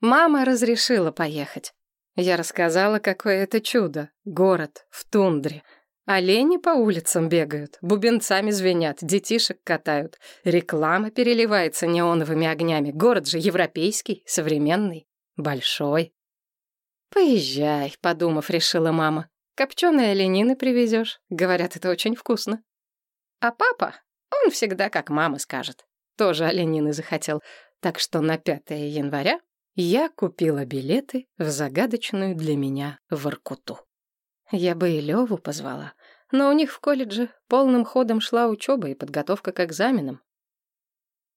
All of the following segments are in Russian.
Мама разрешила поехать. Я рассказала, какое это чудо. Город в тундре. Олени по улицам бегают, бубенцами звенят, детишек катают. Реклама переливается неоновыми огнями. Город же европейский, современный, большой. «Поезжай», — подумав, решила мама. «Копченые оленины привезешь. Говорят, это очень вкусно». А папа, он всегда как мама скажет. Тоже оленины захотел. Так что на 5 января я купила билеты в загадочную для меня Воркуту. Я бы и Леву позвала, но у них в колледже полным ходом шла учеба и подготовка к экзаменам.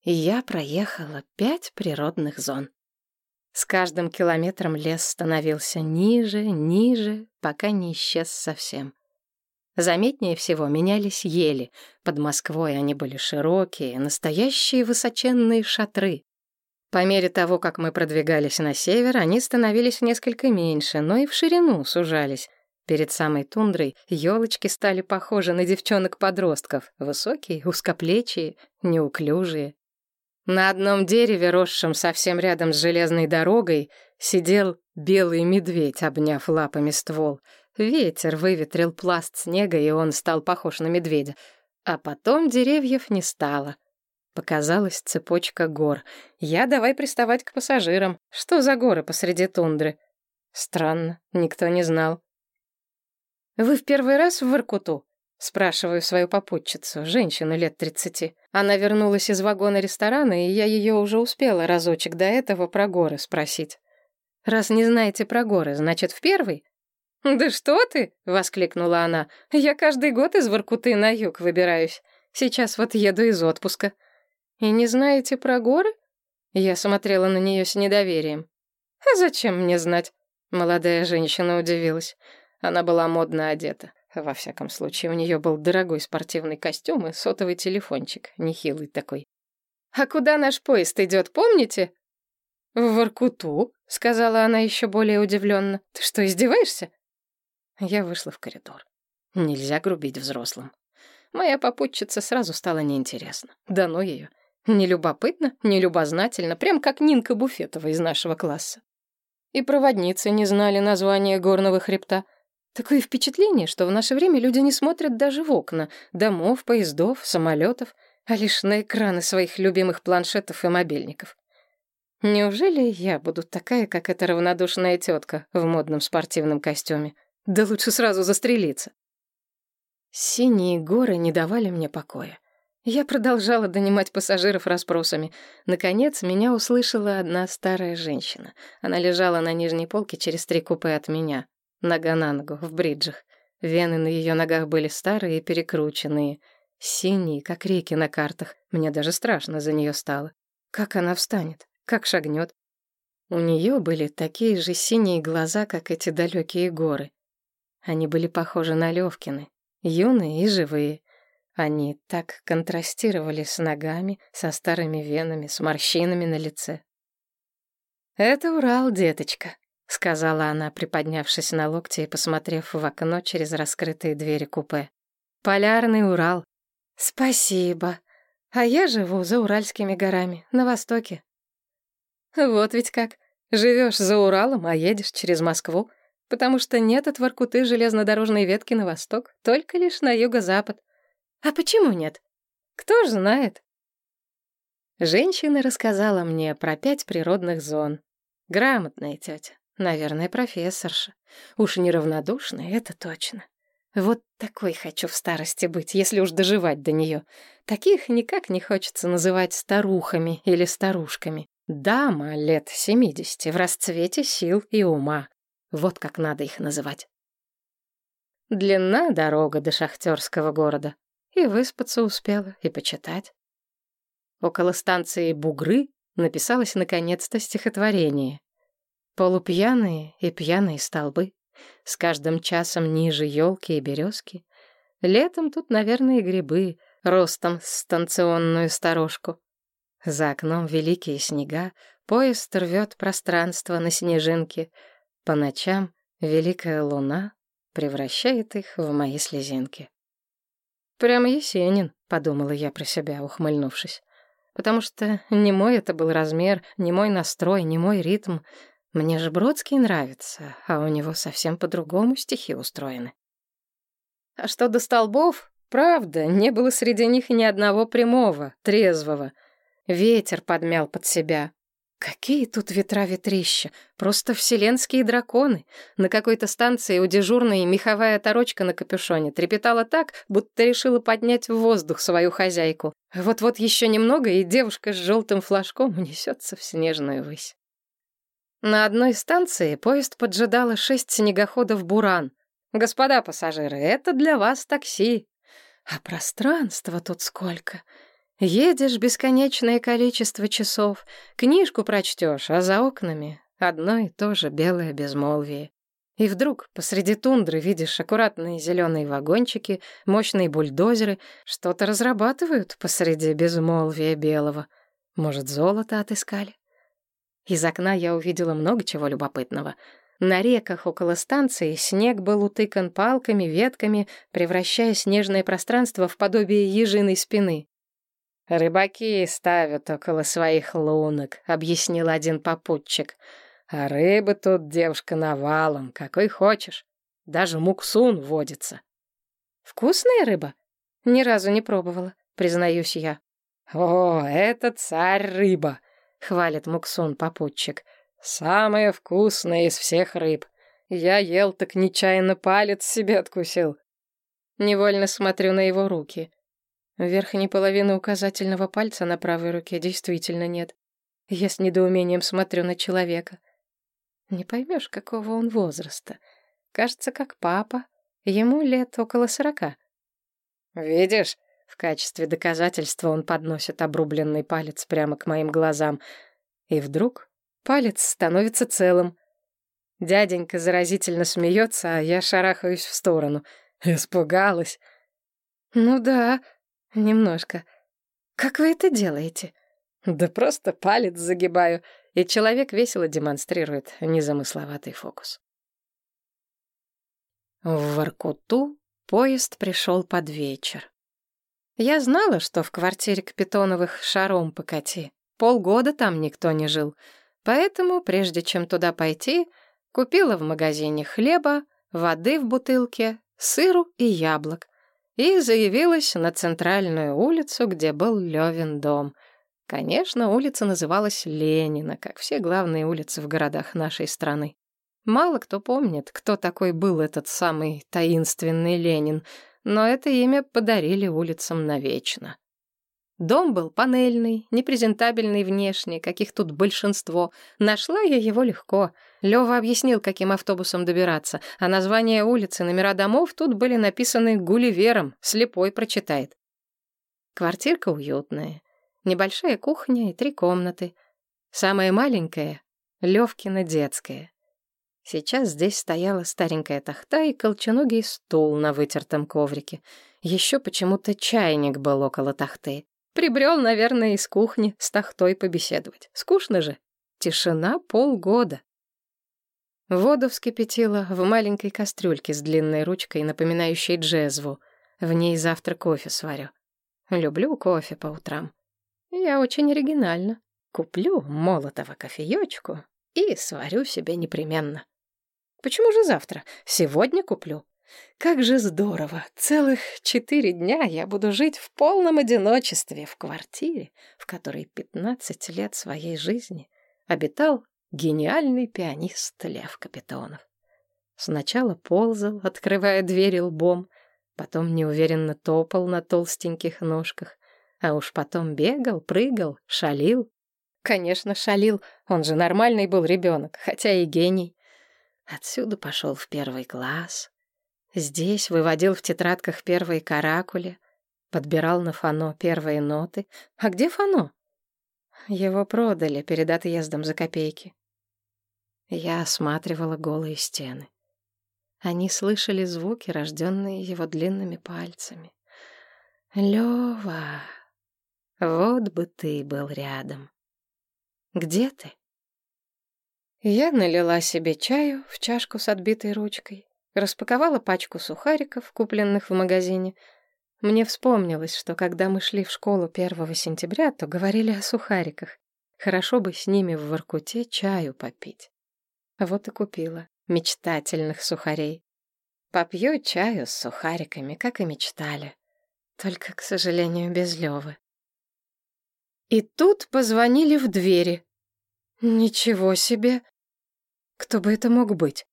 Я проехала пять природных зон. С каждым километром лес становился ниже, ниже, пока не исчез совсем. Заметнее всего менялись ели. Под Москвой они были широкие, настоящие высоченные шатры. По мере того, как мы продвигались на север, они становились несколько меньше, но и в ширину сужались. Перед самой тундрой елочки стали похожи на девчонок-подростков, высокие, узкоплечие, неуклюжие. На одном дереве, росшем совсем рядом с железной дорогой, сидел белый медведь, обняв лапами ствол. Ветер выветрил пласт снега, и он стал похож на медведя. А потом деревьев не стало. Показалась цепочка гор. Я давай приставать к пассажирам. Что за горы посреди тундры? Странно, никто не знал. «Вы в первый раз в Воркуту?» Спрашиваю свою попутчицу, женщину лет тридцати. Она вернулась из вагона ресторана, и я ее уже успела разочек до этого про горы спросить. «Раз не знаете про горы, значит, в первый?» «Да что ты!» — воскликнула она. «Я каждый год из Воркуты на юг выбираюсь. Сейчас вот еду из отпуска». «И не знаете про горы?» Я смотрела на нее с недоверием. «А зачем мне знать?» Молодая женщина удивилась. Она была модно одета. Во всяком случае, у нее был дорогой спортивный костюм и сотовый телефончик, нехилый такой. «А куда наш поезд идет, помните?» «В Воркуту», — сказала она еще более удивленно. «Ты что, издеваешься?» Я вышла в коридор. Нельзя грубить взрослым. Моя попутчица сразу стала неинтересна. Да ну ее. Не любопытно, не любознательно, прям как Нинка Буфетова из нашего класса. И проводницы не знали названия горного хребта. Такое впечатление, что в наше время люди не смотрят даже в окна домов, поездов, самолетов, а лишь на экраны своих любимых планшетов и мобильников. Неужели я буду такая, как эта равнодушная тетка в модном спортивном костюме? Да лучше сразу застрелиться. Синие горы не давали мне покоя. Я продолжала донимать пассажиров расспросами. Наконец, меня услышала одна старая женщина. Она лежала на нижней полке через три купе от меня нога на ногу, в бриджах. Вены на ее ногах были старые и перекрученные, синие, как реки на картах. Мне даже страшно за нее стало. Как она встанет? Как шагнет? У нее были такие же синие глаза, как эти далекие горы. Они были похожи на Левкины, юные и живые. Они так контрастировали с ногами, со старыми венами, с морщинами на лице. «Это Урал, деточка», — сказала она, приподнявшись на локте и посмотрев в окно через раскрытые двери купе. «Полярный Урал». «Спасибо. А я живу за Уральскими горами, на востоке». «Вот ведь как. Живешь за Уралом, а едешь через Москву, потому что нет от Воркуты железнодорожной ветки на восток, только лишь на юго-запад. А почему нет? Кто ж знает?» Женщина рассказала мне про пять природных зон. Грамотная тетя. Наверное, профессорша. Уж неравнодушная, это точно. Вот такой хочу в старости быть, если уж доживать до нее. Таких никак не хочется называть старухами или старушками. Дама лет семидесяти, в расцвете сил и ума. Вот как надо их называть. Длина дорога до шахтерского города. И выспаться успела, и почитать. Около станции Бугры написалось наконец-то стихотворение. Полупьяные и пьяные столбы, с каждым часом ниже елки и березки. Летом тут, наверное, грибы, ростом с станционную сторожку. За окном великие снега, поезд рвет пространство на снежинке. По ночам великая луна превращает их в мои слезинки. «Прямо Есенин», — подумала я про себя, ухмыльнувшись. потому что не мой это был размер, не мой настрой, не мой ритм. Мне же Бродский нравится, а у него совсем по-другому стихи устроены. А что до столбов, правда, не было среди них ни одного прямого, трезвого. Ветер подмял под себя, Какие тут ветра-ветрища! Просто вселенские драконы! На какой-то станции у дежурной меховая оторочка на капюшоне трепетала так, будто решила поднять в воздух свою хозяйку. Вот-вот еще немного, и девушка с желтым флажком унесется в снежную высь. На одной станции поезд поджидало шесть снегоходов «Буран». «Господа пассажиры, это для вас такси». А пространства тут сколько! Едешь бесконечное количество часов, книжку прочтешь, а за окнами одно и то же белое безмолвие. И вдруг посреди тундры видишь аккуратные зеленые вагончики, мощные бульдозеры, что-то разрабатывают посреди безмолвия белого. Может, золото отыскали? Из окна я увидела много чего любопытного. На реках около станции снег был утыкан палками, ветками, превращая снежное пространство в подобие ежиной спины. «Рыбаки ставят около своих лунок», — объяснил один попутчик. «А рыбы тут, девушка, навалом, какой хочешь. Даже муксун водится». «Вкусная рыба?» «Ни разу не пробовала, признаюсь я». «О, это царь-рыба», — хвалит муксун попутчик. «Самая вкусная из всех рыб. Я ел, так нечаянно палец себе откусил». Невольно смотрю на его руки — Верхней половины указательного пальца на правой руке действительно нет. Я с недоумением смотрю на человека. Не поймешь, какого он возраста. Кажется, как папа. Ему лет около сорока. «Видишь?» В качестве доказательства он подносит обрубленный палец прямо к моим глазам. И вдруг палец становится целым. Дяденька заразительно смеется, а я шарахаюсь в сторону. Испугалась. «Ну да», «Немножко. Как вы это делаете?» «Да просто палец загибаю», и человек весело демонстрирует незамысловатый фокус. В Воркуту поезд пришел под вечер. Я знала, что в квартире Капитоновых шаром покати. Полгода там никто не жил. Поэтому, прежде чем туда пойти, купила в магазине хлеба, воды в бутылке, сыру и яблок и заявилась на центральную улицу, где был Левин дом. Конечно, улица называлась Ленина, как все главные улицы в городах нашей страны. Мало кто помнит, кто такой был этот самый таинственный Ленин, но это имя подарили улицам навечно. Дом был панельный, непрезентабельный внешне, каких тут большинство. Нашла я его легко. Лёва объяснил, каким автобусом добираться, а названия улицы, номера домов тут были написаны гулливером, слепой прочитает. Квартирка уютная, небольшая кухня и три комнаты. Самая маленькая — Левкина детская. Сейчас здесь стояла старенькая тахта и колченогий стул на вытертом коврике. Еще почему-то чайник был около тахты. Прибрел, наверное, из кухни с тахтой побеседовать. Скучно же. Тишина полгода. Воду вскипятила в маленькой кастрюльке с длинной ручкой, напоминающей джезву. В ней завтра кофе сварю. Люблю кофе по утрам. Я очень оригинально. Куплю молотого кофеечку и сварю себе непременно. Почему же завтра? Сегодня куплю. Как же здорово! Целых четыре дня я буду жить в полном одиночестве в квартире, в которой пятнадцать лет своей жизни обитал гениальный пианист Лев Капитонов. Сначала ползал, открывая двери лбом, потом неуверенно топал на толстеньких ножках, а уж потом бегал, прыгал, шалил. Конечно, шалил, он же нормальный был ребенок, хотя и гений. Отсюда пошел в первый класс, Здесь выводил в тетрадках первые каракули, подбирал на фано первые ноты. А где фано? Его продали перед отъездом за копейки. Я осматривала голые стены. Они слышали звуки, рожденные его длинными пальцами. Лёва, вот бы ты был рядом. Где ты? Я налила себе чаю в чашку с отбитой ручкой, Распаковала пачку сухариков, купленных в магазине. Мне вспомнилось, что когда мы шли в школу 1 сентября, то говорили о сухариках. Хорошо бы с ними в Воркуте чаю попить. Вот и купила мечтательных сухарей. Попью чаю с сухариками, как и мечтали. Только, к сожалению, без Лёвы. И тут позвонили в двери. Ничего себе! Кто бы это мог быть?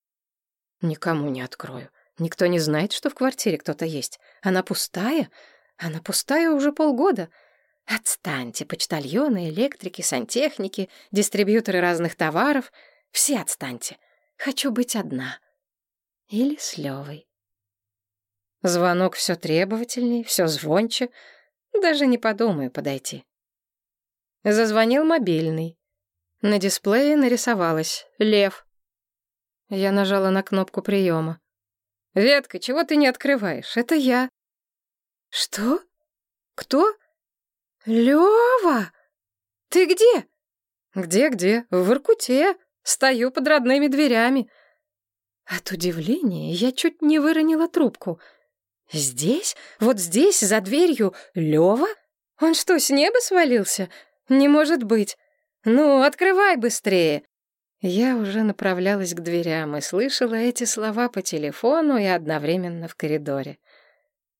Никому не открою. Никто не знает, что в квартире кто-то есть. Она пустая? Она пустая уже полгода. Отстаньте, почтальоны, электрики, сантехники, дистрибьюторы разных товаров. Все отстаньте. Хочу быть одна. Или с Левой. Звонок все требовательней, все звонче. Даже не подумаю подойти. Зазвонил мобильный. На дисплее нарисовалось «Лев». Я нажала на кнопку приема. «Ветка, чего ты не открываешь? Это я». «Что? Кто? Лёва? Ты где?» «Где-где? В Воркуте. Стою под родными дверями». От удивления я чуть не выронила трубку. «Здесь? Вот здесь, за дверью, Лёва? Он что, с неба свалился? Не может быть. Ну, открывай быстрее!» Я уже направлялась к дверям и слышала эти слова по телефону и одновременно в коридоре.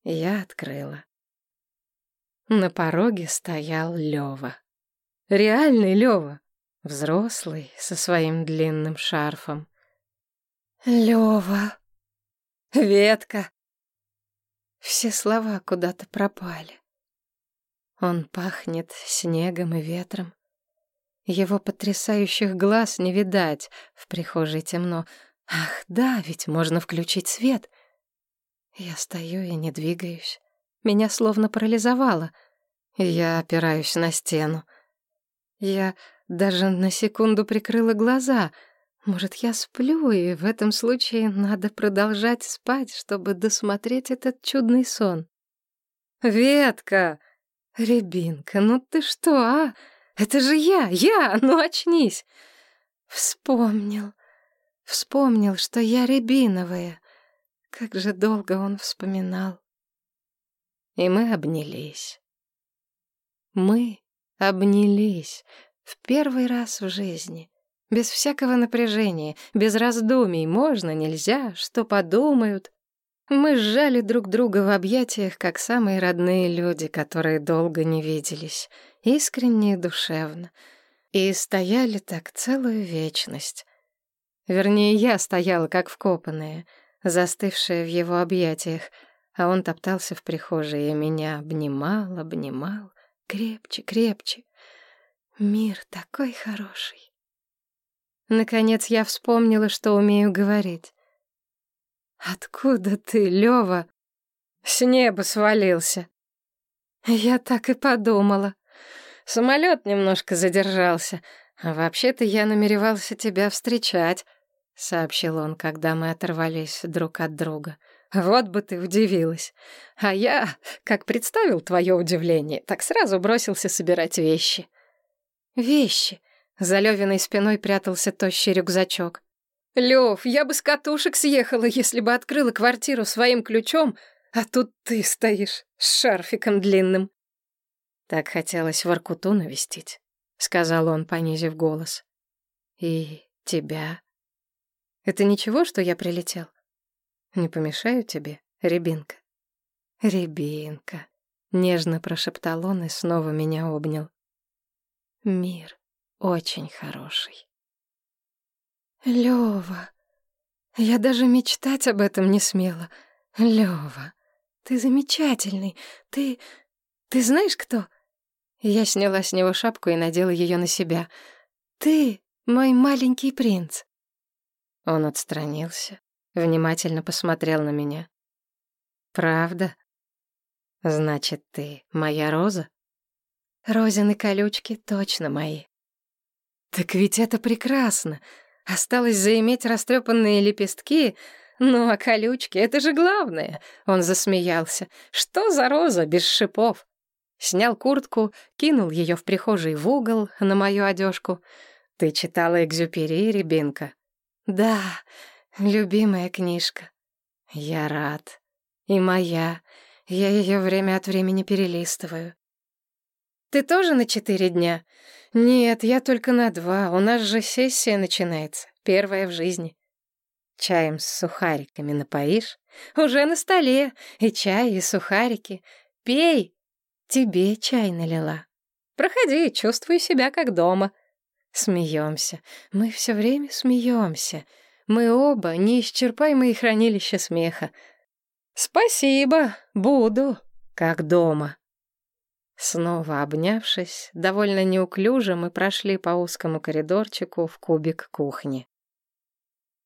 Я открыла. На пороге стоял Лёва. Реальный Лёва, взрослый, со своим длинным шарфом. «Лёва! Ветка!» Все слова куда-то пропали. Он пахнет снегом и ветром. Его потрясающих глаз не видать, в прихожей темно. Ах, да, ведь можно включить свет. Я стою и не двигаюсь. Меня словно парализовало. Я опираюсь на стену. Я даже на секунду прикрыла глаза. Может, я сплю, и в этом случае надо продолжать спать, чтобы досмотреть этот чудный сон. «Ветка! Рябинка, ну ты что, а?» Это же я, я, ну очнись. Вспомнил, вспомнил, что я рябиновая. Как же долго он вспоминал. И мы обнялись. Мы обнялись в первый раз в жизни. Без всякого напряжения, без раздумий, можно, нельзя, что подумают. Мы сжали друг друга в объятиях, как самые родные люди, которые долго не виделись — искренне и душевно. И стояли так целую вечность. Вернее, я стояла как вкопанная, застывшая в его объятиях, а он топтался в прихожей и меня обнимал, обнимал, крепче, крепче. Мир такой хороший. Наконец я вспомнила, что умею говорить. «Откуда ты, Лёва?» «С неба свалился». Я так и подумала. Самолет немножко задержался. А вообще-то я намеревался тебя встречать», — сообщил он, когда мы оторвались друг от друга. «Вот бы ты удивилась. А я, как представил твое удивление, так сразу бросился собирать вещи». «Вещи?» — за Левиной спиной прятался тощий рюкзачок. «Лев, я бы с катушек съехала, если бы открыла квартиру своим ключом, а тут ты стоишь с шарфиком длинным». Так хотелось Воркуту навестить, — сказал он, понизив голос. И тебя. Это ничего, что я прилетел? Не помешаю тебе, рябинка? Рябинка. Нежно прошептал он и снова меня обнял. Мир очень хороший. Лёва, я даже мечтать об этом не смела. Лёва, ты замечательный. Ты... ты знаешь кто? Я сняла с него шапку и надела ее на себя. «Ты мой маленький принц». Он отстранился, внимательно посмотрел на меня. «Правда? Значит, ты моя роза?» «Розины колючки точно мои». «Так ведь это прекрасно. Осталось заиметь растрепанные лепестки, ну а колючки — это же главное!» Он засмеялся. «Что за роза без шипов?» Снял куртку, кинул ее в прихожей в угол на мою одежку. «Ты читала Экзюпери, Рябинка?» «Да, любимая книжка». «Я рад. И моя. Я ее время от времени перелистываю. Ты тоже на четыре дня? Нет, я только на два. У нас же сессия начинается, первая в жизни. Чаем с сухариками напоишь? Уже на столе. И чай, и сухарики. Пей. Тебе чай налила. Проходи, чувствуй себя как дома. Смеемся. Мы все время смеемся. Мы оба неисчерпаемые хранилища смеха. Спасибо, буду, как дома. Снова обнявшись, довольно неуклюже мы прошли по узкому коридорчику в кубик кухни.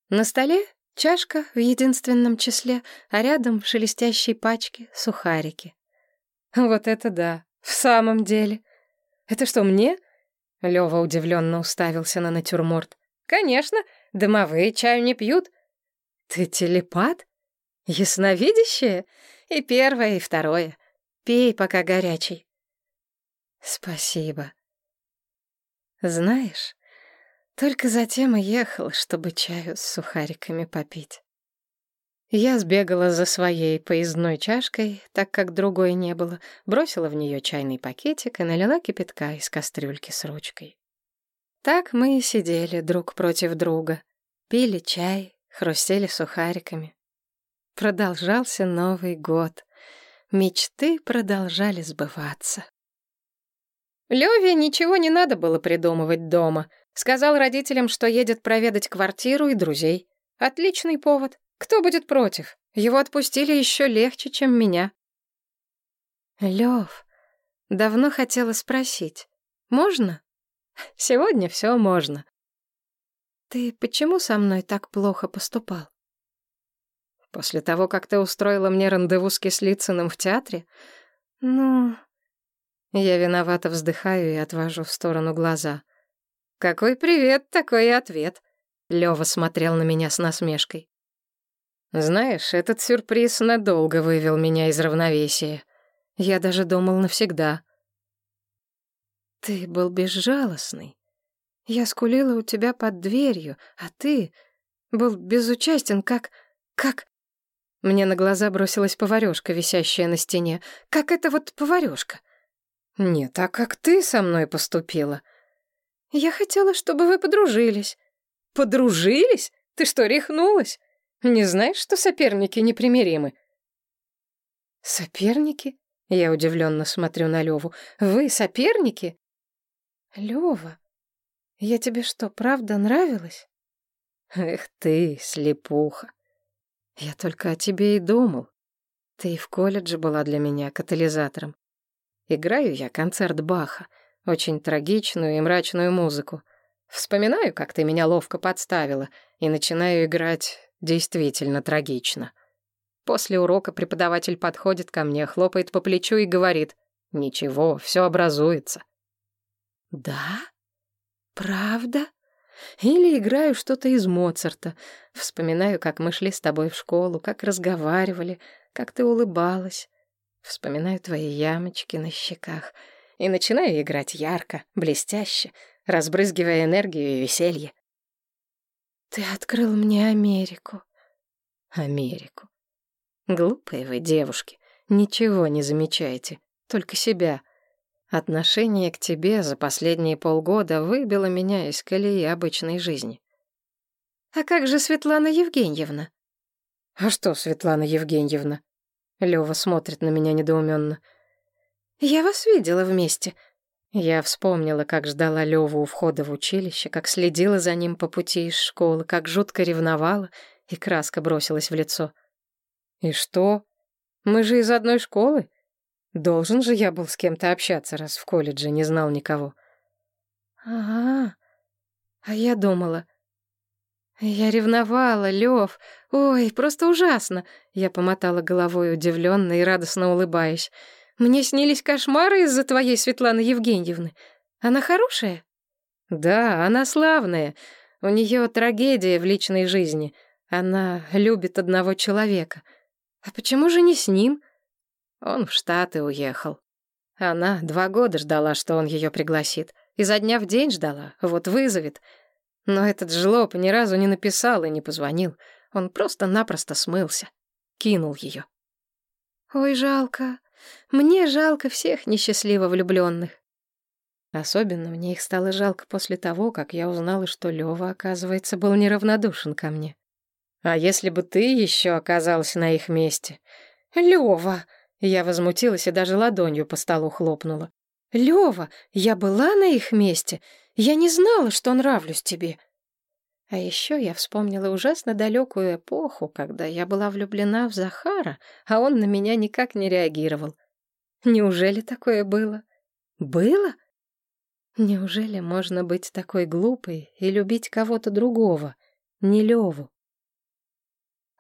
На столе чашка в единственном числе, а рядом в шелестящей пачке сухарики. Вот это да, в самом деле. Это что, мне? Лёва удивленно уставился на натюрморт. Конечно, дымовые чаю не пьют. Ты телепат? Ясновидящее? И первое, и второе. Пей, пока горячий. Спасибо. Знаешь, только затем и ехал, чтобы чаю с сухариками попить. Я сбегала за своей поездной чашкой, так как другой не было, бросила в нее чайный пакетик и налила кипятка из кастрюльки с ручкой. Так мы и сидели друг против друга, пили чай, хрустели сухариками. Продолжался Новый год. Мечты продолжали сбываться. Леве ничего не надо было придумывать дома. Сказал родителям, что едет проведать квартиру и друзей. Отличный повод. Кто будет против? Его отпустили еще легче, чем меня. Лев, давно хотела спросить. Можно? Сегодня все можно. Ты почему со мной так плохо поступал? После того, как ты устроила мне рандеву с Кислицыным в театре? Ну, я виновато вздыхаю и отвожу в сторону глаза. «Какой привет, такой и ответ!» Лёва смотрел на меня с насмешкой. «Знаешь, этот сюрприз надолго вывел меня из равновесия. Я даже думал навсегда». «Ты был безжалостный. Я скулила у тебя под дверью, а ты был безучастен, как... как...» Мне на глаза бросилась поварёшка, висящая на стене. «Как это вот поварёшка?» «Нет, а как ты со мной поступила?» «Я хотела, чтобы вы подружились». «Подружились? Ты что, рехнулась? Не знаешь, что соперники непримиримы?» «Соперники?» Я удивленно смотрю на Леву. «Вы соперники?» «Лева, я тебе что, правда нравилась?» «Эх ты, слепуха! Я только о тебе и думал. Ты и в колледже была для меня катализатором. Играю я концерт Баха, очень трагичную и мрачную музыку. Вспоминаю, как ты меня ловко подставила, и начинаю играть действительно трагично. После урока преподаватель подходит ко мне, хлопает по плечу и говорит, «Ничего, все образуется». «Да? Правда?» Или играю что-то из Моцарта. Вспоминаю, как мы шли с тобой в школу, как разговаривали, как ты улыбалась. Вспоминаю твои ямочки на щеках и начинаю играть ярко, блестяще, разбрызгивая энергию и веселье. Ты открыл мне Америку. Америку. Глупые вы, девушки, ничего не замечаете, только себя. Отношение к тебе за последние полгода выбило меня из колеи обычной жизни. А как же Светлана Евгеньевна? А что Светлана Евгеньевна? Лёва смотрит на меня недоуменно. «Я вас видела вместе». Я вспомнила, как ждала Лёву у входа в училище, как следила за ним по пути из школы, как жутко ревновала, и краска бросилась в лицо. «И что? Мы же из одной школы. Должен же я был с кем-то общаться, раз в колледже не знал никого». «Ага, а я думала, «Я ревновала, Лев. Ой, просто ужасно!» Я помотала головой удивленно и радостно улыбаясь. «Мне снились кошмары из-за твоей Светланы Евгеньевны. Она хорошая?» «Да, она славная. У нее трагедия в личной жизни. Она любит одного человека. А почему же не с ним?» Он в Штаты уехал. Она два года ждала, что он ее пригласит. Изо дня в день ждала. Вот вызовет. Но этот жлоб ни разу не написал и не позвонил. Он просто-напросто смылся. Кинул ее. Ой, жалко. Мне жалко всех несчастливо влюбленных. Особенно мне их стало жалко после того, как я узнала, что Лёва, оказывается, был неравнодушен ко мне. А если бы ты еще оказалась на их месте? Лёва! Я возмутилась и даже ладонью по столу хлопнула. Лёва, я была на их месте. Я не знала, что нравлюсь тебе. А еще я вспомнила ужасно далекую эпоху, когда я была влюблена в Захара, а он на меня никак не реагировал. Неужели такое было? Было? Неужели можно быть такой глупой и любить кого-то другого, не Леву?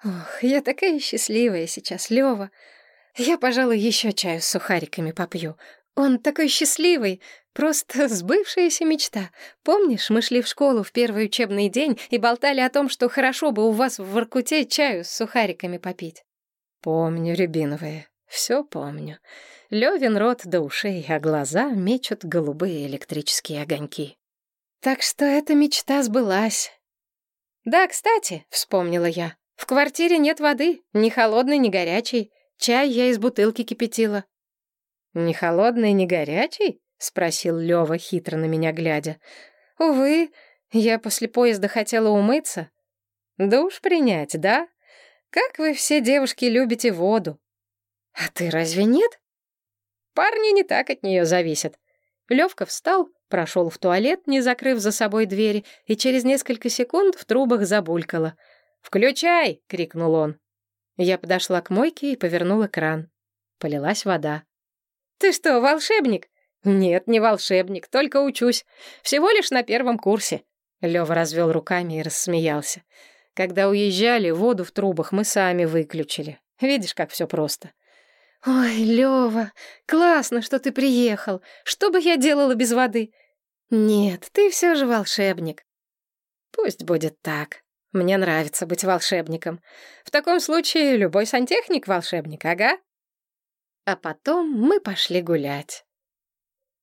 Ох, я такая счастливая сейчас, Лева. Я, пожалуй, еще чаю с сухариками попью. Он такой счастливый, просто сбывшаяся мечта. Помнишь, мы шли в школу в первый учебный день и болтали о том, что хорошо бы у вас в Воркуте чаю с сухариками попить? Помню, Рябиновые, все помню. Левин рот до ушей, а глаза мечут голубые электрические огоньки. Так что эта мечта сбылась. «Да, кстати», — вспомнила я, — «в квартире нет воды, ни холодной, ни горячей. Чай я из бутылки кипятила». «Не холодный, не горячий?» — спросил Лёва, хитро на меня глядя. «Увы, я после поезда хотела умыться. Душ принять, да? Как вы все девушки любите воду. А ты разве нет?» Парни не так от нее зависят. Левка встал, прошел в туалет, не закрыв за собой двери, и через несколько секунд в трубах забулькало. «Включай!» — крикнул он. Я подошла к мойке и повернула кран. Полилась вода. «Ты что, волшебник?» «Нет, не волшебник, только учусь. Всего лишь на первом курсе». Лёва развел руками и рассмеялся. «Когда уезжали, воду в трубах мы сами выключили. Видишь, как все просто. «Ой, Лёва, классно, что ты приехал. Что бы я делала без воды?» «Нет, ты все же волшебник». «Пусть будет так. Мне нравится быть волшебником. В таком случае любой сантехник — волшебник, ага». А потом мы пошли гулять.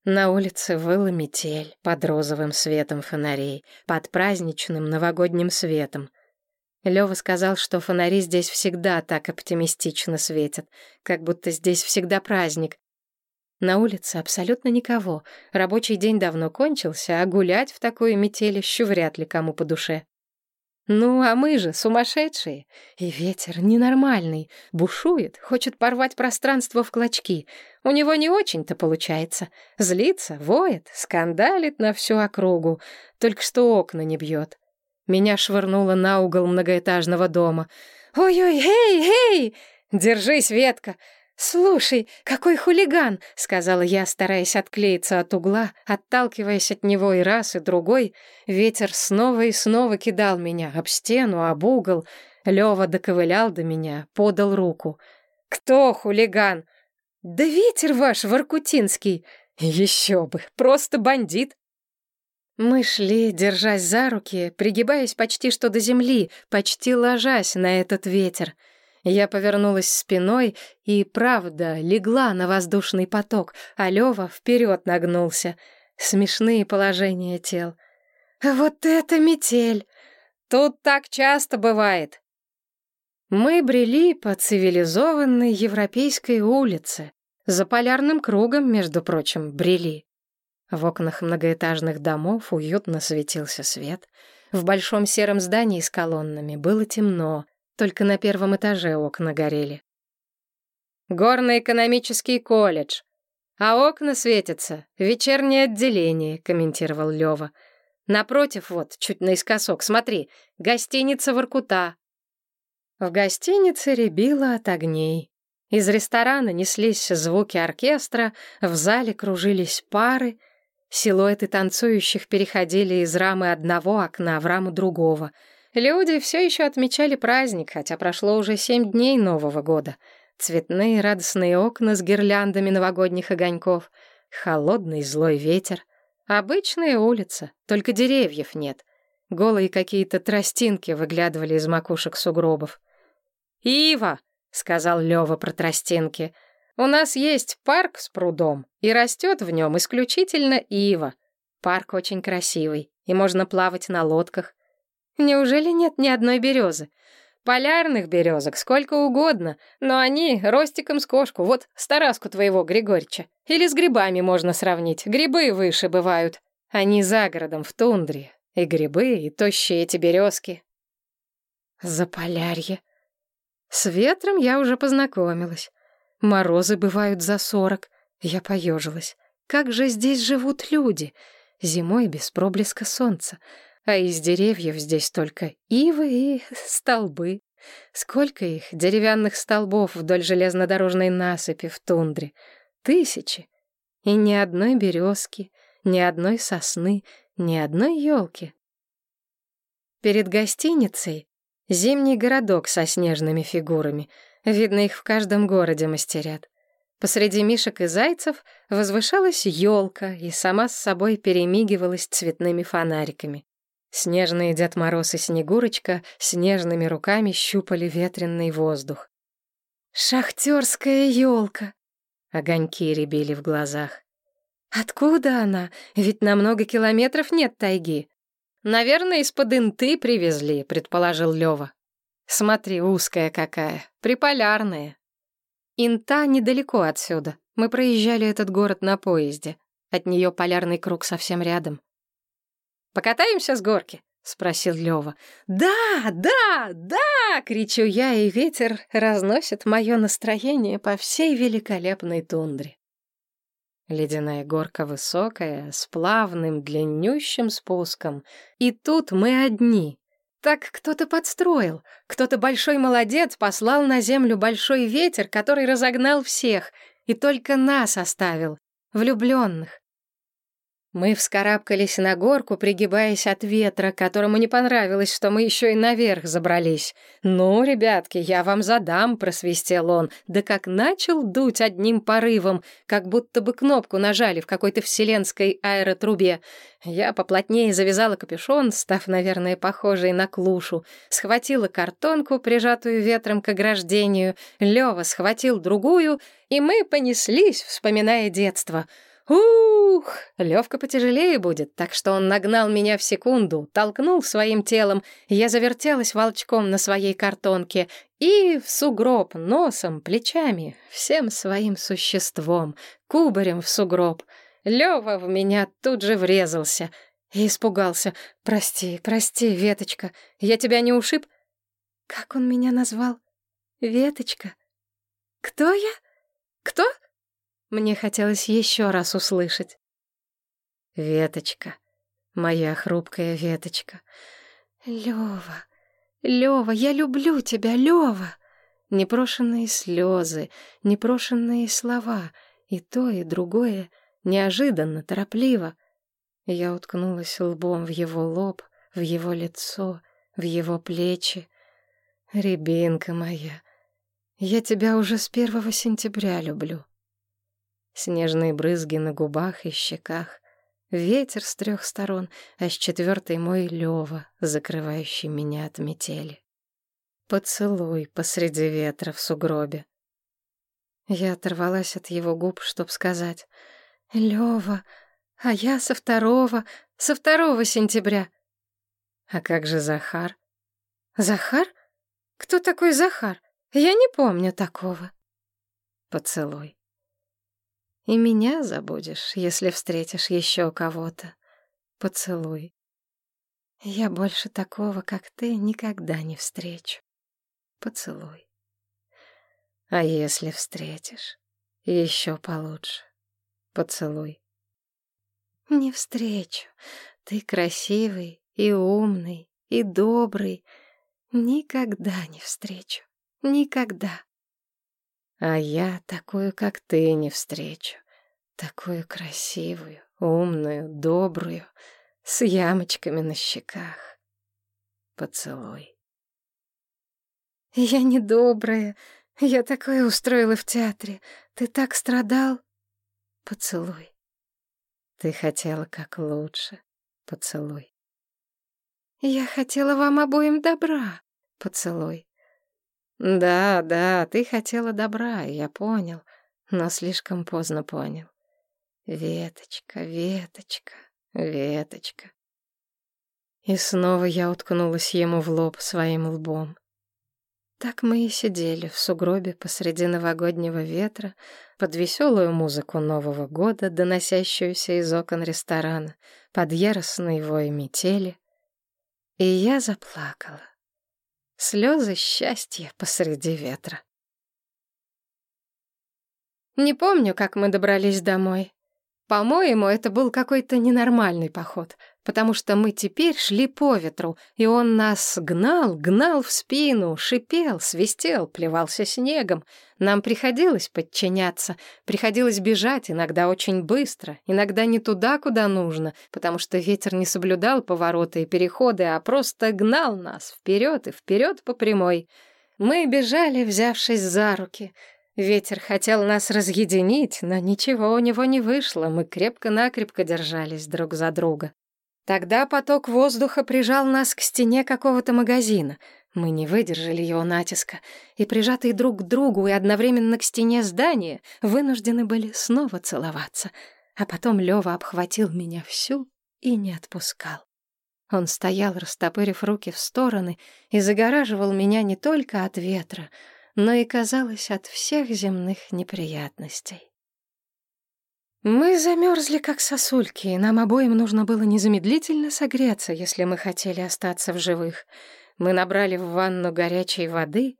На улице выла метель под розовым светом фонарей, под праздничным новогодним светом — Лёва сказал, что фонари здесь всегда так оптимистично светят, как будто здесь всегда праздник. На улице абсолютно никого. Рабочий день давно кончился, а гулять в такую метелищу вряд ли кому по душе. Ну, а мы же сумасшедшие. И ветер ненормальный, бушует, хочет порвать пространство в клочки. У него не очень-то получается. Злится, воет, скандалит на всю округу, только что окна не бьет. Меня швырнуло на угол многоэтажного дома. «Ой-ой, эй, эй! Держись, ветка!» «Слушай, какой хулиган!» — сказала я, стараясь отклеиться от угла, отталкиваясь от него и раз, и другой. Ветер снова и снова кидал меня об стену, об угол. Лёва доковылял до меня, подал руку. «Кто хулиган?» «Да ветер ваш, Воркутинский!» «Еще бы, просто бандит!» Мы шли, держась за руки, пригибаясь почти что до земли, почти ложась на этот ветер. Я повернулась спиной и, правда, легла на воздушный поток, а Лёва вперед нагнулся. Смешные положения тел. «Вот это метель! Тут так часто бывает!» Мы брели по цивилизованной европейской улице. За полярным кругом, между прочим, брели. В окнах многоэтажных домов уютно светился свет. В большом сером здании с колоннами было темно, только на первом этаже окна горели. «Горно-экономический колледж. А окна светятся. Вечернее отделение», — комментировал Лёва. «Напротив вот, чуть наискосок, смотри, гостиница Воркута». В гостинице рябило от огней. Из ресторана неслись звуки оркестра, в зале кружились пары — Силуэты танцующих переходили из рамы одного окна в раму другого. Люди все еще отмечали праздник, хотя прошло уже семь дней Нового года. Цветные радостные окна с гирляндами новогодних огоньков, холодный злой ветер. Обычная улица, только деревьев нет. Голые какие-то тростинки выглядывали из макушек сугробов. «Ива!» — сказал Лёва про тростинки — у нас есть парк с прудом, и растет в нем исключительно ива. Парк очень красивый, и можно плавать на лодках. Неужели нет ни одной березы? Полярных березок сколько угодно, но они ростиком с кошку, вот стараску твоего Григорьча. Или с грибами можно сравнить, грибы выше бывают. Они за городом, в тундре. И грибы, и тощие эти березки. Заполярье. С ветром я уже познакомилась. Морозы бывают за сорок. Я поежилась. Как же здесь живут люди? Зимой без проблеска солнца а из деревьев здесь только ивы и столбы. Сколько их, деревянных столбов вдоль железнодорожной насыпи в тундре? Тысячи. И ни одной березки, ни одной сосны, ни одной елки. Перед гостиницей зимний городок со снежными фигурами. Видно, их в каждом городе мастерят. Посреди мишек и зайцев возвышалась елка и сама с собой перемигивалась цветными фонариками. Снежные Дед Мороз и Снегурочка снежными руками щупали ветренный воздух. «Шахтерская елка!» Огоньки рябили в глазах. «Откуда она? Ведь на много километров нет тайги». «Наверное, из-под Инты привезли», — предположил Лёва. «Смотри, узкая какая, приполярная». Инта недалеко отсюда. Мы проезжали этот город на поезде. От нее полярный круг совсем рядом. Покатаемся с горки?» — спросил Лёва. «Да, да, да!» — кричу я, и ветер разносит мое настроение по всей великолепной тундре. Ледяная горка высокая, с плавным, длиннющим спуском. И тут мы одни. Так кто-то подстроил. Кто-то большой молодец послал на землю большой ветер, который разогнал всех, и только нас оставил, влюбленных. Мы вскарабкались на горку, пригибаясь от ветра, которому не понравилось, что мы еще и наверх забрались. «Ну, ребятки, я вам задам», — просвистел он. Да как начал дуть одним порывом, как будто бы кнопку нажали в какой-то вселенской аэротрубе. Я поплотнее завязала капюшон, став, наверное, похожей на клушу, схватила картонку, прижатую ветром к ограждению, Лёва схватил другую, и мы понеслись, вспоминая детство — Ух! Левка потяжелее будет, так что он нагнал меня в секунду, толкнул своим телом, я завертелась волчком на своей картонке и в сугроб носом, плечами, всем своим существом, кубарем в сугроб. Лева в меня тут же врезался и испугался. «Прости, прости, Веточка, я тебя не ушиб?» «Как он меня назвал? Веточка? Кто я? Кто?» Мне хотелось еще раз услышать. Веточка, моя хрупкая веточка. Лёва, Лёва, я люблю тебя, Лёва. Непрошенные слезы, непрошенные слова, и то, и другое, неожиданно, торопливо. Я уткнулась лбом в его лоб, в его лицо, в его плечи. Рябинка моя, я тебя уже с первого сентября люблю. Снежные брызги на губах и щеках. Ветер с трех сторон, а с четвертой мой Лева, закрывающий меня от метели. Поцелуй посреди ветра в сугробе. Я оторвалась от его губ, чтоб сказать «Лёва, а я со второго, со второго сентября». А как же Захар? Захар? Кто такой Захар? Я не помню такого. Поцелуй. И меня забудешь, если встретишь еще кого-то. Поцелуй. Я больше такого, как ты, никогда не встречу. Поцелуй. А если встретишь, еще получше. Поцелуй. Не встречу. Ты красивый и умный и добрый. Никогда не встречу. Никогда. А я такую, как ты, не встречу. Такую красивую, умную, добрую, с ямочками на щеках. Поцелуй. Я не добрая. Я такое устроила в театре. Ты так страдал. Поцелуй. Ты хотела как лучше. Поцелуй. Я хотела вам обоим добра. Поцелуй. «Да, да, ты хотела добра, я понял, но слишком поздно понял. Веточка, веточка, веточка». И снова я уткнулась ему в лоб своим лбом. Так мы и сидели в сугробе посреди новогоднего ветра, под веселую музыку Нового года, доносящуюся из окон ресторана, под яростный вой метели. И я заплакала. Слезы счастья посреди ветра. Не помню, как мы добрались домой. По-моему, это был какой-то ненормальный поход, потому что мы теперь шли по ветру, и он нас гнал, гнал в спину, шипел, свистел, плевался снегом. Нам приходилось подчиняться, приходилось бежать, иногда очень быстро, иногда не туда, куда нужно, потому что ветер не соблюдал повороты и переходы, а просто гнал нас вперед и вперед по прямой. Мы бежали, взявшись за руки — Ветер хотел нас разъединить, но ничего у него не вышло, мы крепко-накрепко держались друг за друга. Тогда поток воздуха прижал нас к стене какого-то магазина. Мы не выдержали его натиска, и, прижатые друг к другу и одновременно к стене здания, вынуждены были снова целоваться. А потом Лёва обхватил меня всю и не отпускал. Он стоял, растопырив руки в стороны, и загораживал меня не только от ветра — но и, казалось, от всех земных неприятностей. Мы замерзли, как сосульки, и нам обоим нужно было незамедлительно согреться, если мы хотели остаться в живых. Мы набрали в ванну горячей воды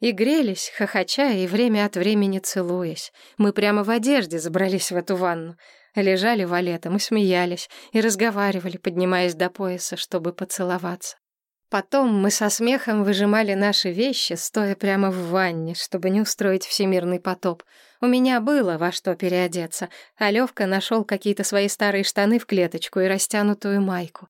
и грелись, хохоча и время от времени целуясь. Мы прямо в одежде забрались в эту ванну, лежали валетом и смеялись, и разговаривали, поднимаясь до пояса, чтобы поцеловаться. Потом мы со смехом выжимали наши вещи, стоя прямо в ванне, чтобы не устроить всемирный потоп. У меня было во что переодеться, а Левка нашел какие-то свои старые штаны в клеточку и растянутую майку.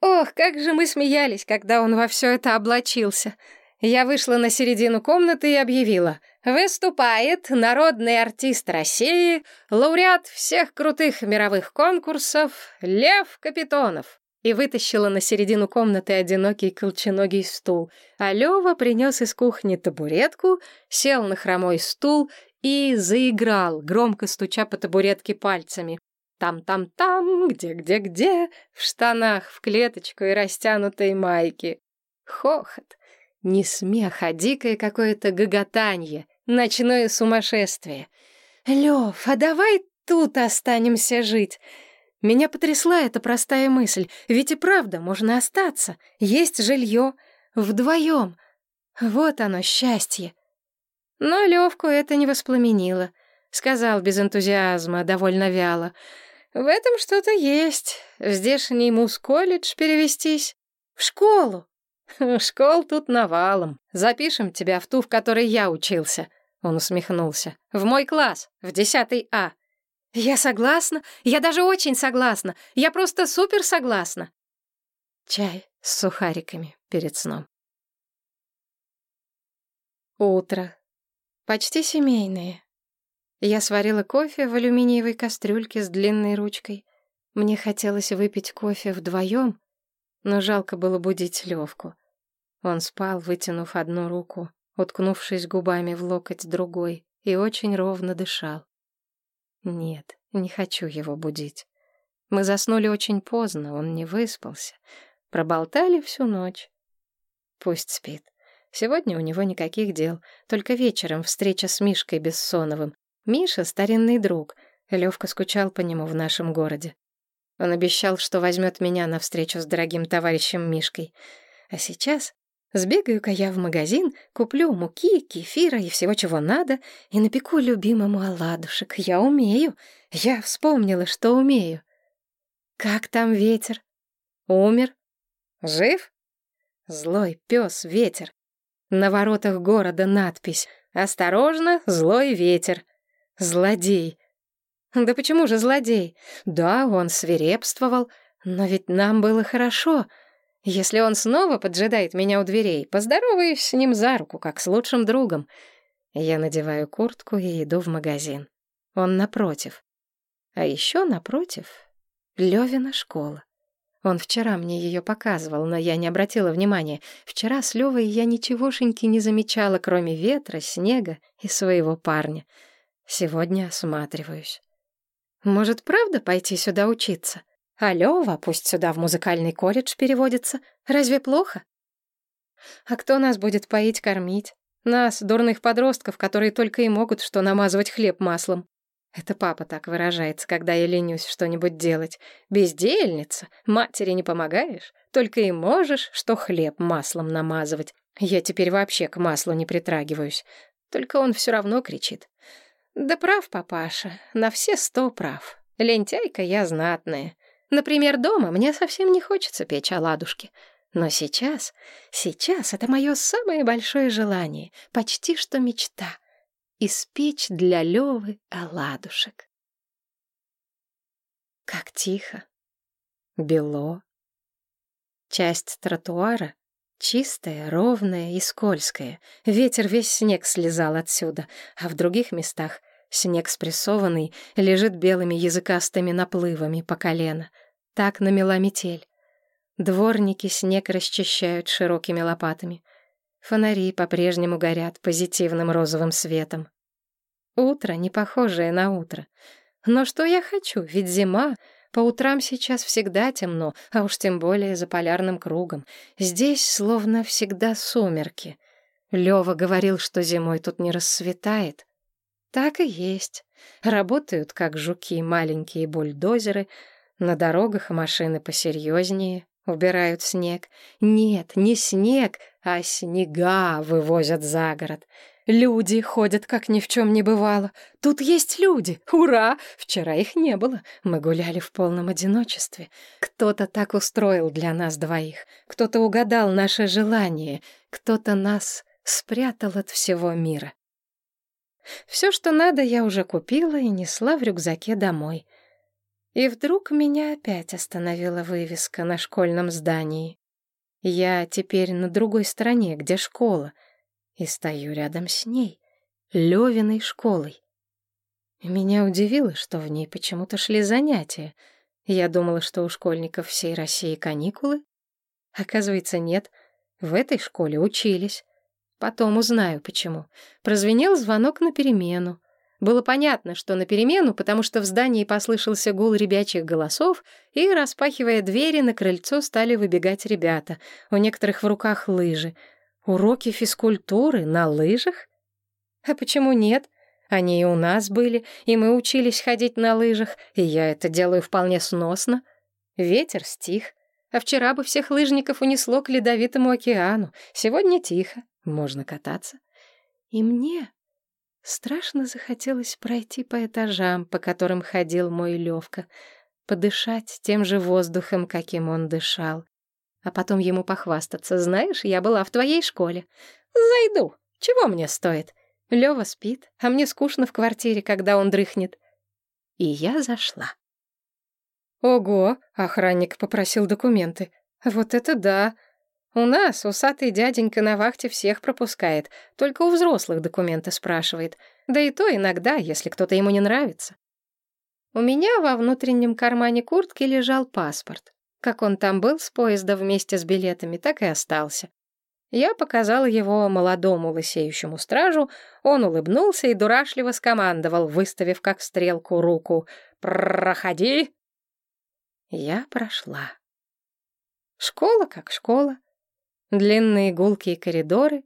Ох, как же мы смеялись, когда он во все это облачился. Я вышла на середину комнаты и объявила. Выступает народный артист России, лауреат всех крутых мировых конкурсов Лев Капитонов и вытащила на середину комнаты одинокий колченогий стул, а Лёва принес из кухни табуретку, сел на хромой стул и заиграл, громко стуча по табуретке пальцами. Там-там-там, где-где-где, в штанах, в клеточку и растянутой майке. Хохот. Не смех, а дикое какое-то гоготанье, ночное сумасшествие. «Лев, а давай тут останемся жить!» Меня потрясла эта простая мысль, ведь и правда можно остаться, есть жилье, вдвоем. Вот оно, счастье. Но Левку это не воспламенило. Сказал без энтузиазма, довольно вяло. В этом что-то есть. В здешний мус-колледж перевестись. В школу. Школ тут навалом. Запишем тебя в ту, в которой я учился. Он усмехнулся. В мой класс, в десятый А. «Я согласна. Я даже очень согласна. Я просто супер согласна». Чай с сухариками перед сном. Утро. Почти семейное. Я сварила кофе в алюминиевой кастрюльке с длинной ручкой. Мне хотелось выпить кофе вдвоем, но жалко было будить Левку. Он спал, вытянув одну руку, уткнувшись губами в локоть другой, и очень ровно дышал. Нет, не хочу его будить. Мы заснули очень поздно, он не выспался. Проболтали всю ночь. Пусть спит. Сегодня у него никаких дел, только вечером встреча с Мишкой Бессоновым. Миша — старинный друг, Левка скучал по нему в нашем городе. Он обещал, что возьмет меня на встречу с дорогим товарищем Мишкой. А сейчас Сбегаю-ка я в магазин, куплю муки, кефира и всего, чего надо, и напеку любимому оладушек. Я умею. Я вспомнила, что умею. Как там ветер? Умер? Жив? Злой пес ветер. На воротах города надпись «Осторожно, злой ветер». Злодей. Да почему же злодей? Да, он свирепствовал, но ведь нам было хорошо — если он снова поджидает меня у дверей, поздороваюсь с ним за руку, как с лучшим другом. Я надеваю куртку и иду в магазин. Он напротив. А еще напротив — Левина школа. Он вчера мне ее показывал, но я не обратила внимания. Вчера с Левой я ничегошеньки не замечала, кроме ветра, снега и своего парня. Сегодня осматриваюсь. Может, правда пойти сюда учиться? А Лёва пусть сюда в музыкальный колледж переводится. Разве плохо? А кто нас будет поить, кормить? Нас, дурных подростков, которые только и могут что намазывать хлеб маслом. Это папа так выражается, когда я ленюсь что-нибудь делать. Бездельница, матери не помогаешь, только и можешь, что хлеб маслом намазывать. Я теперь вообще к маслу не притрагиваюсь. Только он все равно кричит. Да прав, папаша, на все сто прав. Лентяйка я знатная. Например, дома мне совсем не хочется печь оладушки. Но сейчас, сейчас это мое самое большое желание, почти что мечта — испечь для Левы оладушек. Как тихо, бело. Часть тротуара чистая, ровная и скользкая. Ветер весь снег слезал отсюда, а в других местах снег спрессованный лежит белыми языкастыми наплывами по колено. Так намела метель. Дворники снег расчищают широкими лопатами. Фонари по-прежнему горят позитивным розовым светом. Утро не похожее на утро. Но что я хочу? Ведь зима. По утрам сейчас всегда темно, а уж тем более за полярным кругом. Здесь словно всегда сумерки. Лёва говорил, что зимой тут не рассветает. Так и есть. Работают, как жуки, маленькие бульдозеры. На дорогах машины посерьезнее убирают снег. Нет, не снег, а снега вывозят за город. Люди ходят, как ни в чем не бывало. Тут есть люди. Ура! Вчера их не было. Мы гуляли в полном одиночестве. Кто-то так устроил для нас двоих. Кто-то угадал наше желание. Кто-то нас спрятал от всего мира. Все, что надо, я уже купила и несла в рюкзаке домой. И вдруг меня опять остановила вывеска на школьном здании. Я теперь на другой стороне, где школа, и стою рядом с ней, Левиной школой. Меня удивило, что в ней почему-то шли занятия. Я думала, что у школьников всей России каникулы. Оказывается, нет. В этой школе учились. Потом узнаю, почему. Прозвенел звонок на перемену. Было понятно, что на перемену, потому что в здании послышался гул ребячих голосов, и, распахивая двери, на крыльцо стали выбегать ребята. У некоторых в руках лыжи. Уроки физкультуры на лыжах? А почему нет? Они и у нас были, и мы учились ходить на лыжах, и я это делаю вполне сносно. Ветер стих, а вчера бы всех лыжников унесло к ледовитому океану. Сегодня тихо, можно кататься. И мне Страшно захотелось пройти по этажам, по которым ходил мой Левка, подышать тем же воздухом, каким он дышал. А потом ему похвастаться. «Знаешь, я была в твоей школе. Зайду. Чего мне стоит? Лева спит, а мне скучно в квартире, когда он дрыхнет». И я зашла. «Ого!» — охранник попросил документы. «Вот это да!» У нас усатый дяденька на вахте всех пропускает, только у взрослых документы спрашивает. Да и то иногда, если кто-то ему не нравится. У меня во внутреннем кармане куртки лежал паспорт. Как он там был с поезда вместе с билетами, так и остался. Я показала его молодому лысеющему стражу, он улыбнулся и дурашливо скомандовал, выставив как стрелку руку «Проходи!». Я прошла. Школа как школа. Длинные гулкие коридоры,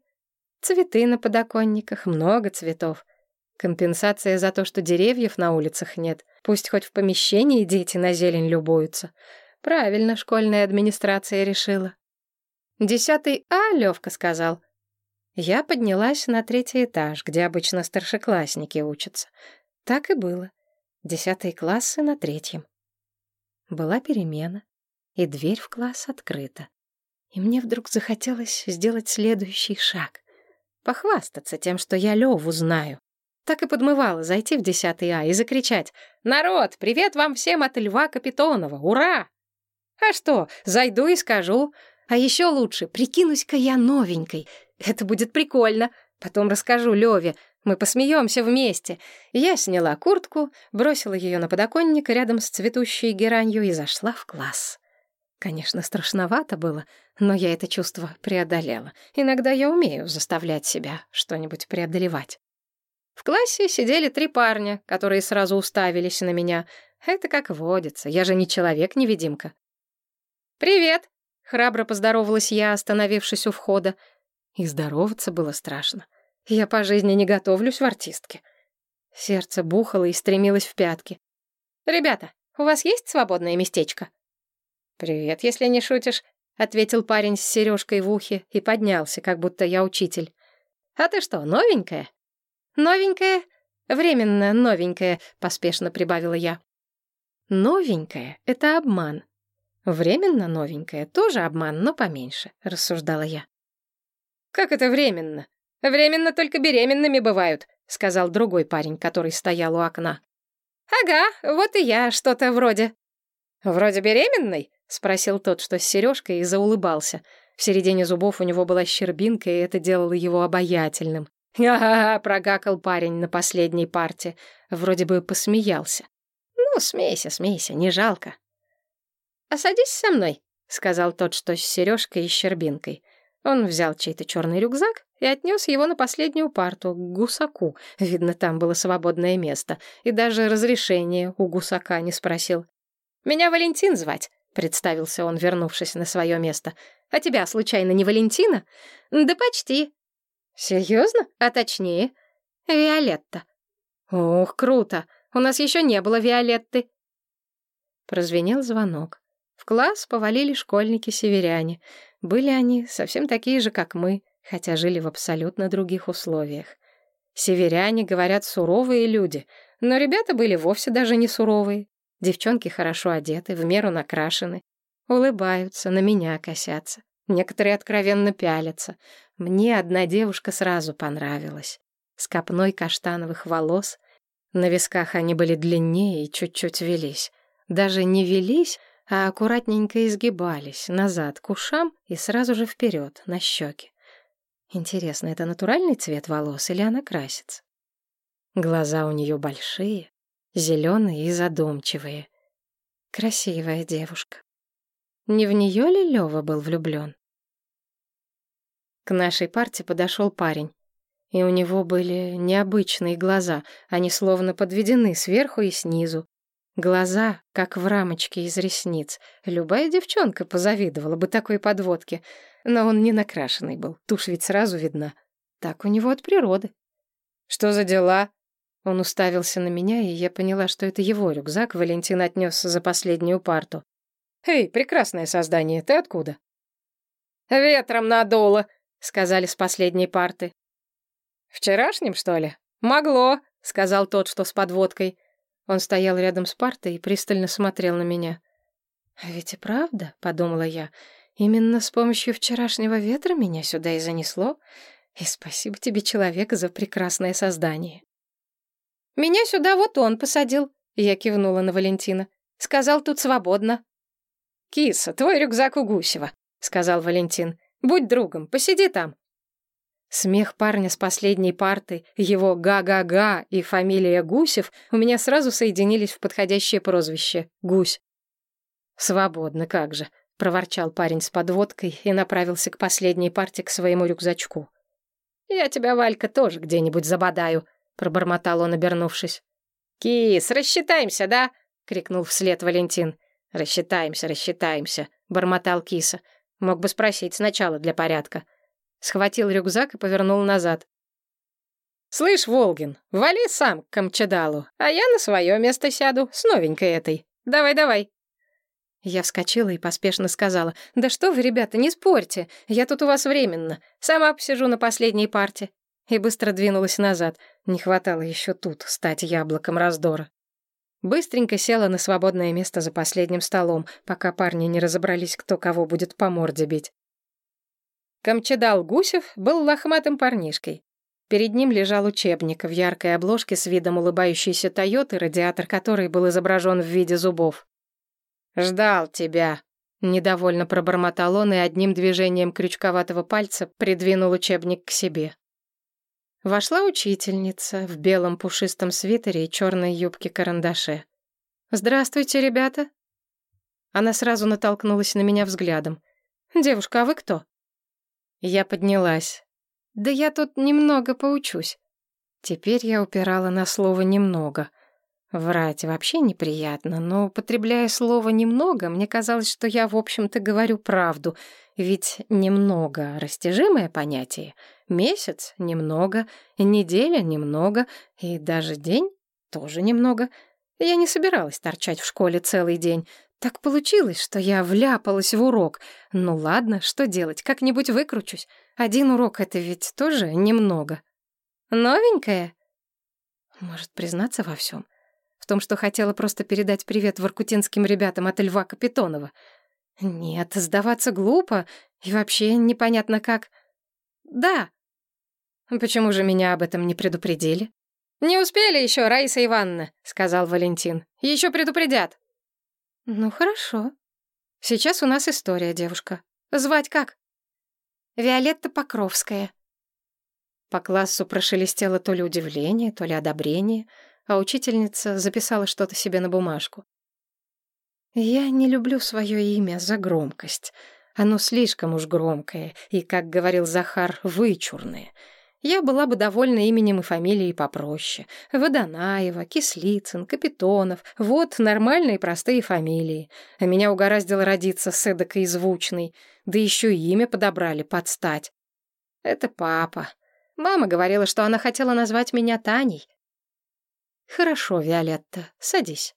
цветы на подоконниках, много цветов. Компенсация за то, что деревьев на улицах нет. Пусть хоть в помещении дети на зелень любуются. Правильно школьная администрация решила. «Десятый А, Левка сказал». Я поднялась на третий этаж, где обычно старшеклассники учатся. Так и было. Десятые классы на третьем. Была перемена, и дверь в класс открыта. И мне вдруг захотелось сделать следующий шаг. Похвастаться тем, что я Леву знаю. Так и подмывала зайти в 10 А и закричать «Народ, привет вам всем от Льва Капитонова! Ура!» А что, зайду и скажу. А еще лучше, прикинусь-ка я новенькой. Это будет прикольно. Потом расскажу Леве. Мы посмеемся вместе. Я сняла куртку, бросила ее на подоконник рядом с цветущей геранью и зашла в класс. Конечно, страшновато было, но я это чувство преодолела. Иногда я умею заставлять себя что-нибудь преодолевать. В классе сидели три парня, которые сразу уставились на меня. Это как водится, я же не человек-невидимка. «Привет!» — храбро поздоровалась я, остановившись у входа. И здороваться было страшно. Я по жизни не готовлюсь в артистке. Сердце бухало и стремилось в пятки. «Ребята, у вас есть свободное местечко?» «Привет, если не шутишь», — ответил парень с сережкой в ухе и поднялся, как будто я учитель. «А ты что, новенькая?» «Новенькая? Временно новенькая», — поспешно прибавила я. «Новенькая — это обман. Временно новенькая — тоже обман, но поменьше», — рассуждала я. «Как это временно? Временно только беременными бывают», — сказал другой парень, который стоял у окна. «Ага, вот и я, что-то вроде». «Вроде беременной?» — спросил тот, что с сережкой, и заулыбался. В середине зубов у него была щербинка, и это делало его обаятельным. «Ага», — прогакал парень на последней парте. Вроде бы посмеялся. «Ну, смейся, смейся, не жалко». «А садись со мной», — сказал тот, что с сережкой и щербинкой. Он взял чей-то черный рюкзак и отнес его на последнюю парту, к гусаку. Видно, там было свободное место. И даже разрешение у гусака не спросил. «Меня Валентин звать», — представился он, вернувшись на свое место. «А тебя, случайно, не Валентина?» «Да почти». «Серьезно? А точнее?» «Виолетта». «Ух, круто! У нас еще не было Виолетты». Прозвенел звонок. В класс повалили школьники-северяне. Были они совсем такие же, как мы, хотя жили в абсолютно других условиях. Северяне, говорят, суровые люди, но ребята были вовсе даже не суровые. Девчонки хорошо одеты, в меру накрашены. Улыбаются, на меня косятся. Некоторые откровенно пялятся. Мне одна девушка сразу понравилась. С копной каштановых волос. На висках они были длиннее и чуть-чуть велись. Даже не велись, а аккуратненько изгибались назад к ушам и сразу же вперед, на щеки. Интересно, это натуральный цвет волос или она красится? Глаза у нее большие, зеленые и задумчивые. Красивая девушка. Не в нее ли Лева был влюблен? К нашей парте подошел парень, и у него были необычные глаза, они словно подведены сверху и снизу. Глаза, как в рамочке из ресниц. Любая девчонка позавидовала бы такой подводке, но он не накрашенный был, тушь ведь сразу видна. Так у него от природы. «Что за дела?» Он уставился на меня, и я поняла, что это его рюкзак Валентин отнес за последнюю парту. «Эй, прекрасное создание, ты откуда?» «Ветром надуло», — сказали с последней парты. «Вчерашним, что ли?» «Могло», — сказал тот, что с подводкой. Он стоял рядом с партой и пристально смотрел на меня. «А ведь и правда», — подумала я, — «именно с помощью вчерашнего ветра меня сюда и занесло. И спасибо тебе, человек, за прекрасное создание». «Меня сюда вот он посадил», — я кивнула на Валентина. «Сказал, тут свободно». «Киса, твой рюкзак у Гусева», — сказал Валентин. «Будь другом, посиди там». Смех парня с последней парты, его «га-га-га» и фамилия Гусев у меня сразу соединились в подходящее прозвище — Гусь. «Свободно, как же», — проворчал парень с подводкой и направился к последней парте к своему рюкзачку. «Я тебя, Валька, тоже где-нибудь забодаю», — пробормотал он, обернувшись. «Кис, рассчитаемся, да?» — крикнул вслед Валентин. «Рассчитаемся, рассчитаемся», — бормотал киса. Мог бы спросить сначала для порядка. Схватил рюкзак и повернул назад. «Слышь, Волгин, вали сам к Камчадалу, а я на свое место сяду, с новенькой этой. Давай-давай». Я вскочила и поспешно сказала, «Да что вы, ребята, не спорьте, я тут у вас временно, сама посижу на последней парте». И быстро двинулась назад, не хватало еще тут стать яблоком раздора. Быстренько села на свободное место за последним столом, пока парни не разобрались, кто кого будет по морде бить. Камчедал Гусев был лохматым парнишкой. Перед ним лежал учебник в яркой обложке с видом улыбающейся Тойоты, радиатор которой был изображен в виде зубов. «Ждал тебя», — недовольно пробормотал он и одним движением крючковатого пальца придвинул учебник к себе. Вошла учительница в белом пушистом свитере и черной юбке-карандаше. «Здравствуйте, ребята!» Она сразу натолкнулась на меня взглядом. «Девушка, а вы кто?» Я поднялась. «Да я тут немного поучусь». Теперь я упирала на слово «немного». Врать вообще неприятно, но, употребляя слово «немного», мне казалось, что я, в общем-то, говорю правду, Ведь немного растяжимое понятие. Месяц — немного, неделя — немного, и даже день — тоже немного. Я не собиралась торчать в школе целый день. Так получилось, что я вляпалась в урок. Ну ладно, что делать, как-нибудь выкручусь. Один урок — это ведь тоже немного. Новенькая? Может, признаться во всем? В том, что хотела просто передать привет воркутинским ребятам от Льва Капитонова — нет, сдаваться глупо, и вообще непонятно как. Да. Почему же меня об этом не предупредили? Не успели еще, Раиса Ивановна, сказал Валентин. Еще предупредят. Ну, хорошо. Сейчас у нас история, девушка. Звать как? Виолетта Покровская. По классу прошелестело то ли удивление, то ли одобрение, а учительница записала что-то себе на бумажку. Я не люблю свое имя за громкость. Оно слишком уж громкое и, как говорил Захар, вычурное. Я была бы довольна именем и фамилией попроще. Водонаева, Кислицын, Капитонов. Вот нормальные простые фамилии. А меня угораздило родиться с эдакой звучной. Да еще и имя подобрали под стать. Это папа. Мама говорила, что она хотела назвать меня Таней. Хорошо, Виолетта, садись.